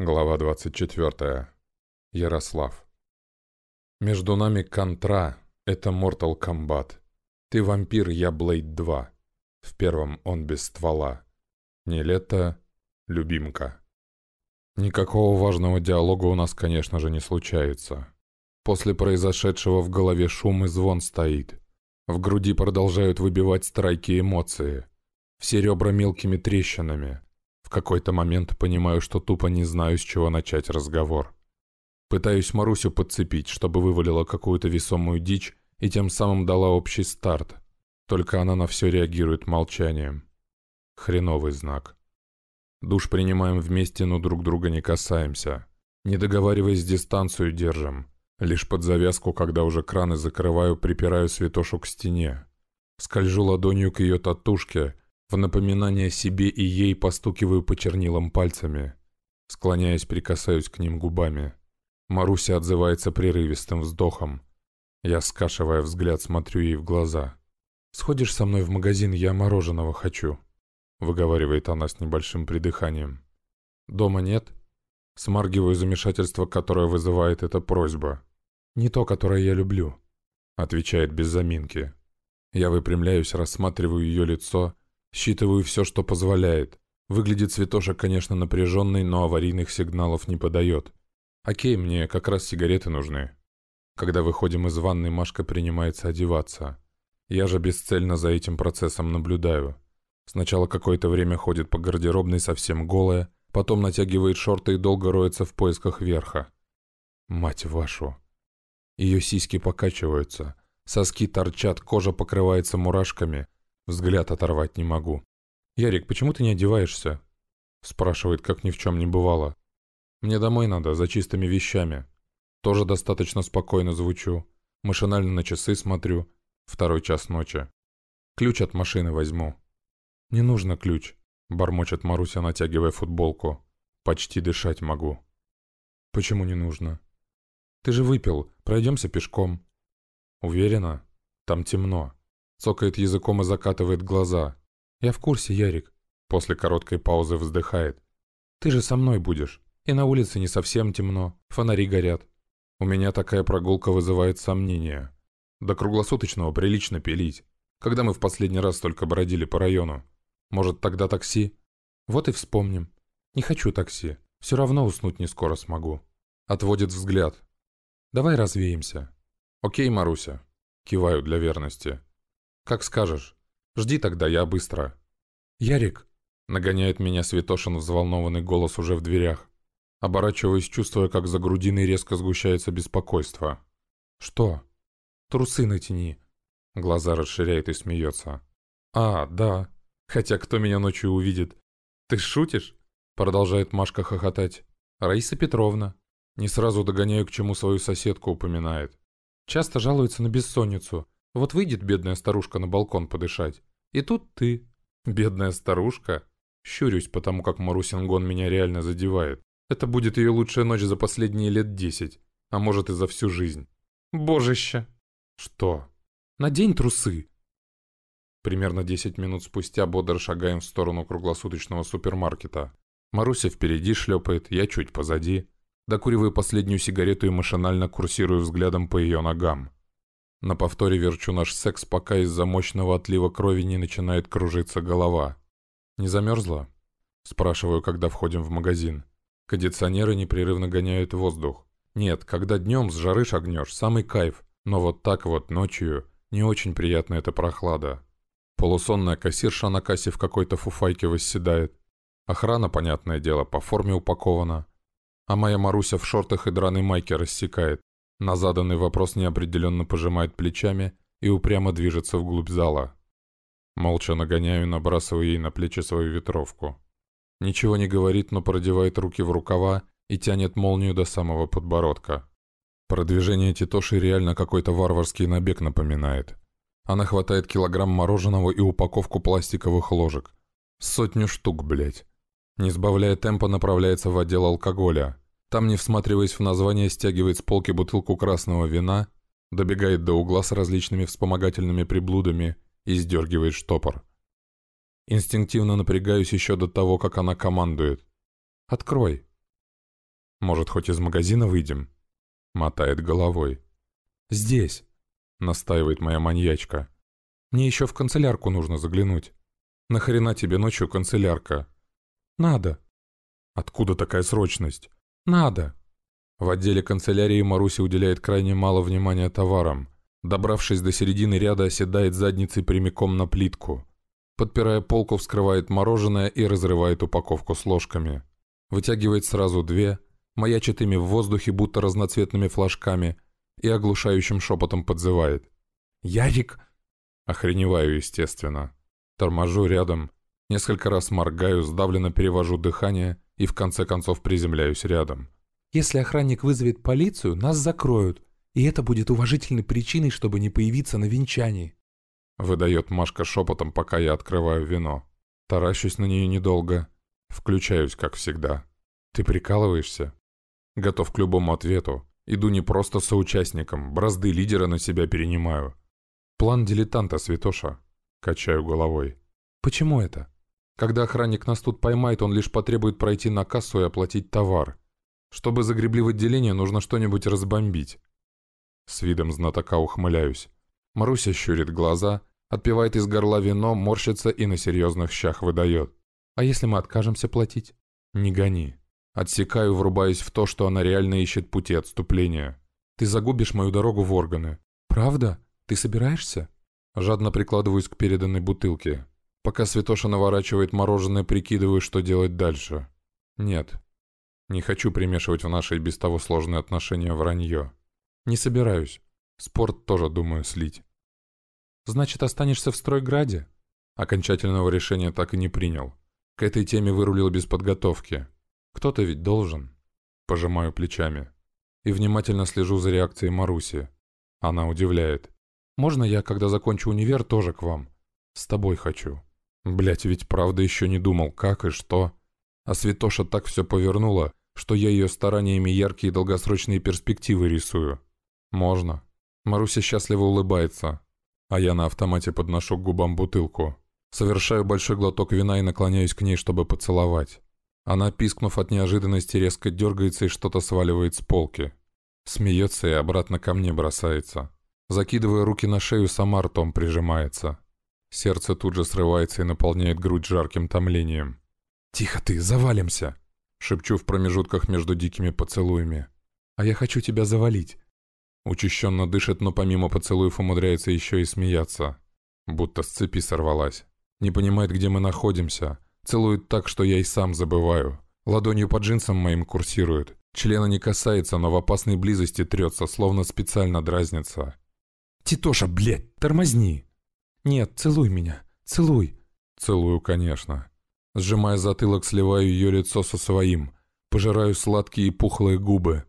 Глава 24. Ярослав. Между нами контра — это Mortal Kombat. Ты вампир, я Блейд 2. В первом он без ствола. Не лето, любимка. Никакого важного диалога у нас, конечно же, не случается. После произошедшего в голове шум и звон стоит. В груди продолжают выбивать страйки эмоции. Все ребра мелкими трещинами — в какой-то момент понимаю, что тупо не знаю, с чего начать разговор. Пытаюсь Марусю подцепить, чтобы вывалила какую-то весомую дичь и тем самым дала общий старт. Только она на все реагирует молчанием. Хреновый знак. Душ принимаем вместе, но друг друга не касаемся. Не договариваясь, дистанцию держим. Лишь под завязку, когда уже краны закрываю, припираю святошу к стене. Скольжу ладонью к ее татушке – в напоминание себе и ей постукиваю по чернилам пальцами. Склоняясь, прикасаюсь к ним губами. Маруся отзывается прерывистым вздохом. Я, скашивая взгляд, смотрю ей в глаза. «Сходишь со мной в магазин, я мороженого хочу», — выговаривает она с небольшим придыханием. «Дома нет?» Смаргиваю замешательство, которое вызывает эта просьба. «Не то, которое я люблю», — отвечает без заминки. Я выпрямляюсь, рассматриваю ее лицо Считываю все, что позволяет. Выглядит Святоша, конечно, напряженной, но аварийных сигналов не подает. Окей, мне как раз сигареты нужны. Когда выходим из ванной, Машка принимается одеваться. Я же бесцельно за этим процессом наблюдаю. Сначала какое-то время ходит по гардеробной совсем голая, потом натягивает шорты и долго роется в поисках верха. Мать вашу. Ее сиськи покачиваются, соски торчат, кожа покрывается мурашками — Взгляд оторвать не могу. «Ярик, почему ты не одеваешься?» Спрашивает, как ни в чем не бывало. «Мне домой надо, за чистыми вещами. Тоже достаточно спокойно звучу. Машинально на часы смотрю. Второй час ночи. Ключ от машины возьму». «Не нужно ключ», — бормочет Маруся, натягивая футболку. «Почти дышать могу». «Почему не нужно?» «Ты же выпил. Пройдемся пешком». «Уверена? Там темно». Цокает языком и закатывает глаза. «Я в курсе, Ярик». После короткой паузы вздыхает. «Ты же со мной будешь. И на улице не совсем темно. Фонари горят. У меня такая прогулка вызывает сомнения. До круглосуточного прилично пилить. Когда мы в последний раз только бродили по району? Может, тогда такси? Вот и вспомним. Не хочу такси. Все равно уснуть не скоро смогу. Отводит взгляд. Давай развеемся. Окей, Маруся. Киваю для верности. «Как скажешь. Жди тогда, я быстро». «Ярик!» — нагоняет меня Святошин взволнованный голос уже в дверях. Оборачиваюсь, чувствуя, как за грудиной резко сгущается беспокойство. «Что?» «Трусы натяни». Глаза расширяет и смеется. «А, да. Хотя кто меня ночью увидит?» «Ты шутишь?» Продолжает Машка хохотать. «Раиса Петровна». Не сразу догоняю, к чему свою соседку упоминает. Часто жалуется на бессонницу. Вот выйдет бедная старушка на балкон подышать. И тут ты. Бедная старушка. Щурюсь, потому как Марусингон меня реально задевает. Это будет ее лучшая ночь за последние лет десять. А может и за всю жизнь. Божище. Что? Надень трусы. Примерно 10 минут спустя бодро шагаем в сторону круглосуточного супермаркета. Маруся впереди шлепает, я чуть позади. Докуриваю последнюю сигарету и машинально курсирую взглядом по ее ногам. На повторе верчу наш секс, пока из-за мощного отлива крови не начинает кружиться голова. «Не замерзла?» Спрашиваю, когда входим в магазин. Кондиционеры непрерывно гоняют воздух. Нет, когда днем с жары шагнешь, самый кайф. Но вот так вот ночью не очень приятна эта прохлада. Полусонная кассирша на кассе в какой-то фуфайке восседает. Охрана, понятное дело, по форме упакована. А моя Маруся в шортах и драной майке рассекает. На заданный вопрос неопределенно пожимает плечами и упрямо движется вглубь зала. Молча нагоняю, набрасываю ей на плечи свою ветровку. Ничего не говорит, но продевает руки в рукава и тянет молнию до самого подбородка. Продвижение Титоши реально какой-то варварский набег напоминает. Она хватает килограмм мороженого и упаковку пластиковых ложек. Сотню штук, блять. Не сбавляя темпа, направляется в отдел алкоголя. Там, не всматриваясь в название, стягивает с полки бутылку красного вина, добегает до угла с различными вспомогательными приблудами и сдергивает штопор. Инстинктивно напрягаюсь еще до того, как она командует. «Открой!» Может, хоть из магазина выйдем?» Мотает головой. «Здесь», — настаивает моя маньячка. «Мне еще в канцелярку нужно заглянуть». «Нахрена тебе ночью канцелярка?» «Надо». «Откуда такая срочность?» «Надо». В отделе канцелярии Маруся уделяет крайне мало внимания товарам. Добравшись до середины ряда, оседает задницей прямиком на плитку. Подпирая полку, вскрывает мороженое и разрывает упаковку с ложками. Вытягивает сразу две, маячит ими в воздухе, будто разноцветными флажками, и оглушающим шепотом подзывает. «Ярик!» Охреневаю, естественно. Торможу рядом, несколько раз моргаю, сдавленно перевожу дыхание и в конце концов приземляюсь рядом. Если охранник вызовет полицию, нас закроют, и это будет уважительной причиной, чтобы не появиться на венчании. Выдает Машка шепотом, пока я открываю вино. Таращусь на нее недолго. Включаюсь, как всегда. Ты прикалываешься? Готов к любому ответу. Иду не просто соучастником, бразды лидера на себя перенимаю. План дилетанта, Святоша. Качаю головой. Почему это? Когда охранник нас тут поймает, он лишь потребует пройти на кассу и оплатить товар. Чтобы загребли в отделение, нужно что-нибудь разбомбить. С видом знатока ухмыляюсь. Маруся щурит глаза, отпивает из горла вино, морщится и на серьезных щах выдает. А если мы откажемся платить? Не гони. Отсекаю, врубаясь в то, что она реально ищет пути отступления. Ты загубишь мою дорогу в органы. Правда? Ты собираешься? Жадно прикладываюсь к переданной бутылке. Пока Святоша наворачивает мороженое, прикидываю, что делать дальше. Нет, не хочу примешивать в наши без того сложные отношения вранье. Не собираюсь. Спорт тоже думаю слить. Значит, останешься в Стройграде? Окончательного решения так и не принял. К этой теме вырулил без подготовки. Кто-то ведь должен. Пожимаю плечами. И внимательно слежу за реакцией Маруси. Она удивляет. Можно я, когда закончу универ, тоже к вам? С тобой хочу. Блять, ведь правда еще не думал, как и что. А Святоша так все повернула, что я ее стараниями яркие долгосрочные перспективы рисую. Можно. Маруся счастливо улыбается, а я на автомате подношу к губам бутылку. Совершаю большой глоток вина и наклоняюсь к ней, чтобы поцеловать. Она, пискнув от неожиданности, резко дергается и что-то сваливает с полки. Смеется и обратно ко мне бросается. Закидывая руки на шею, сама ртом прижимается. Сердце тут же срывается и наполняет грудь жарким томлением. «Тихо ты, завалимся!» Шепчу в промежутках между дикими поцелуями. «А я хочу тебя завалить!» Учащенно дышит, но помимо поцелуев умудряется еще и смеяться. Будто с цепи сорвалась. Не понимает, где мы находимся. Целует так, что я и сам забываю. Ладонью по джинсам моим курсирует. Члена не касается, но в опасной близости трется, словно специально дразнится. «Титоша, блядь, тормозни!» «Нет, целуй меня, целуй!» Целую, конечно. Сжимая затылок, сливаю ее лицо со своим. Пожираю сладкие и пухлые губы.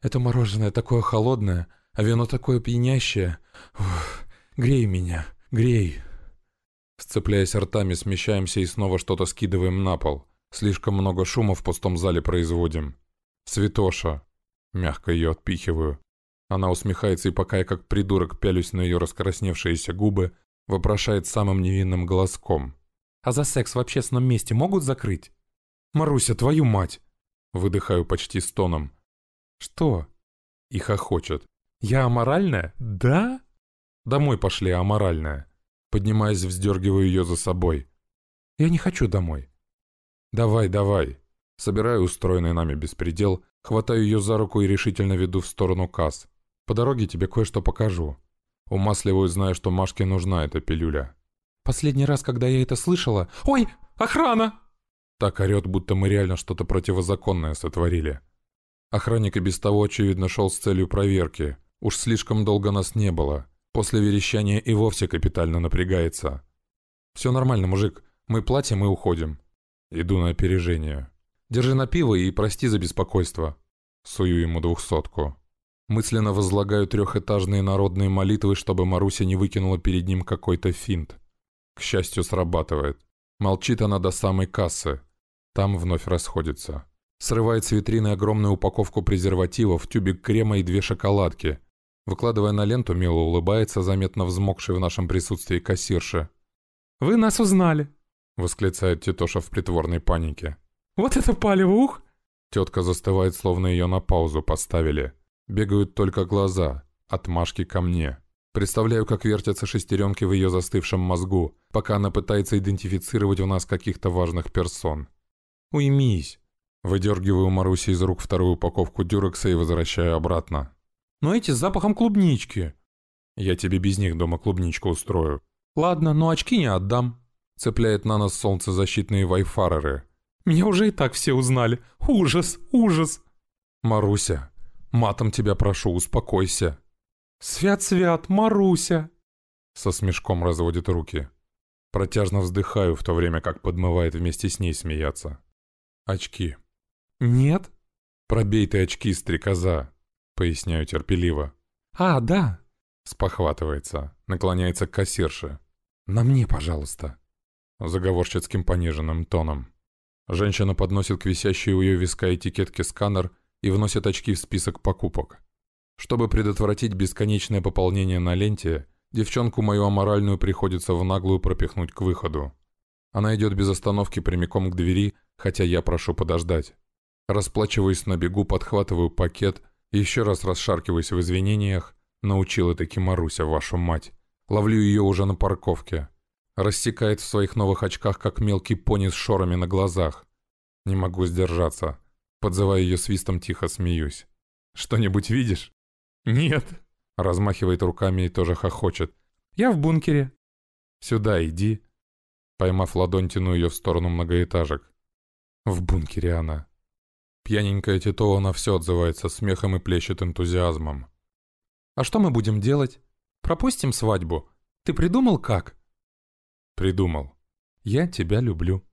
Это мороженое такое холодное, а вино такое пьянящее. Ух, грей меня, грей. Сцепляясь ртами, смещаемся и снова что-то скидываем на пол. Слишком много шума в пустом зале производим. «Святоша!» Мягко ее отпихиваю. Она усмехается, и пока я как придурок пялюсь на ее раскрасневшиеся губы, вопрошает самым невинным голоском. А за секс в общественном месте могут закрыть? Маруся, твою мать! Выдыхаю почти стоном. Что? И хохочет. Я аморальная? Да? Домой пошли, аморальная. Поднимаясь, вздергиваю ее за собой. Я не хочу домой. Давай, давай. Собираю устроенный нами беспредел, хватаю ее за руку и решительно веду в сторону касс. По дороге тебе кое-что покажу. Умасливаю, зная, что Машке нужна эта пилюля. Последний раз, когда я это слышала... Ой, охрана! Так орет, будто мы реально что-то противозаконное сотворили. Охранник и без того, очевидно, шел с целью проверки. Уж слишком долго нас не было. После верещания и вовсе капитально напрягается. «Все нормально, мужик. Мы платим и уходим». Иду на опережение. «Держи на пиво и прости за беспокойство». Сую ему двухсотку. Мысленно возлагаю трехэтажные народные молитвы, чтобы Маруся не выкинула перед ним какой-то финт. К счастью, срабатывает. Молчит она до самой кассы. Там вновь расходится. Срывает с витрины огромную упаковку презервативов, тюбик крема и две шоколадки. Выкладывая на ленту, мило улыбается, заметно взмокшей в нашем присутствии кассирша. «Вы нас узнали!» — восклицает Титоша в притворной панике. «Вот это палево, ух! Тетка застывает, словно ее на паузу поставили. Бегают только глаза, отмашки ко мне. Представляю, как вертятся шестеренки в ее застывшем мозгу, пока она пытается идентифицировать в нас каких-то важных персон. «Уймись!» Выдергиваю Маруси из рук вторую упаковку дюрекса и возвращаю обратно. «Но эти с запахом клубнички!» «Я тебе без них дома клубничку устрою». «Ладно, но очки не отдам». Цепляет на нас солнцезащитные вайфареры. «Меня уже и так все узнали. Ужас, ужас!» «Маруся, матом тебя прошу, успокойся». «Свят-свят, Маруся!» Со смешком разводит руки. Протяжно вздыхаю, в то время как подмывает вместе с ней смеяться. Очки. «Нет?» «Пробей ты очки, стрекоза», — поясняю терпеливо. «А, да», — спохватывается, наклоняется к кассирше. «На мне, пожалуйста», — заговорщицким пониженным тоном. Женщина подносит к висящей у ее виска этикетке сканер и вносит очки в список покупок. Чтобы предотвратить бесконечное пополнение на ленте, девчонку мою аморальную приходится в наглую пропихнуть к выходу. Она идет без остановки прямиком к двери, хотя я прошу подождать. Расплачиваюсь на бегу, подхватываю пакет, еще раз расшаркиваюсь в извинениях, научила таки Маруся, вашу мать. Ловлю ее уже на парковке. Рассекает в своих новых очках, как мелкий пони с шорами на глазах. Не могу сдержаться. Подзывая ее свистом, тихо смеюсь. «Что-нибудь видишь?» «Нет». Размахивает руками и тоже хохочет. «Я в бункере». «Сюда иди». Поймав ладонь, тяну ее в сторону многоэтажек. В бункере она. Пьяненькая Титова на все отзывается смехом и плещет энтузиазмом. «А что мы будем делать? Пропустим свадьбу? Ты придумал как?» «Придумал. Я тебя люблю».